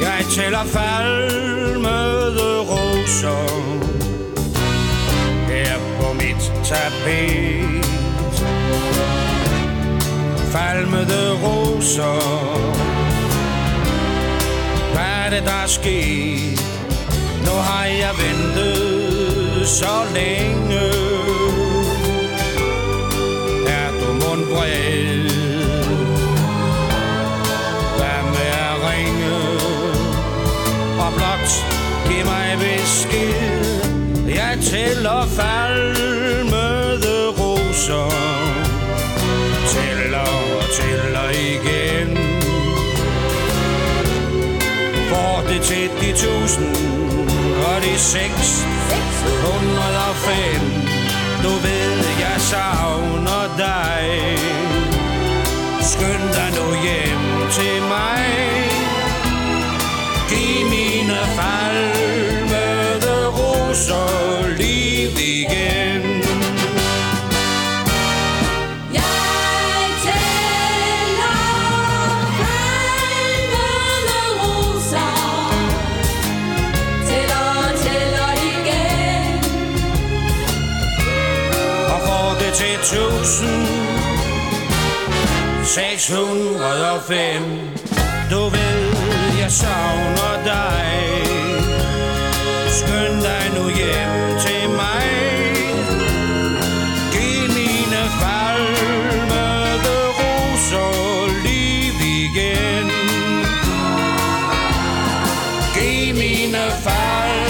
Jeg tæller falmede roser Her på mit tapet Falmede roser Hvad er det, der er sket? Nu har jeg ventet så længe Er du mundbred? Hvad Og blot. Giv mig besked. Jeg tæller falmede roser Tæller og tæller igen. Får det til de tusind og de seks. Hundrede og fem. Du ved, jeg savner dig. Skynd dig nu hjem til mig. Roser liv igen. Jeg tæller falmede roser. Tæller, tæller igen. Og får det til tusind? 605 Du ved, jeg savner Skynd dig nu hjem til mig. Giv mine falmede roser liv igen. Giv mine falmede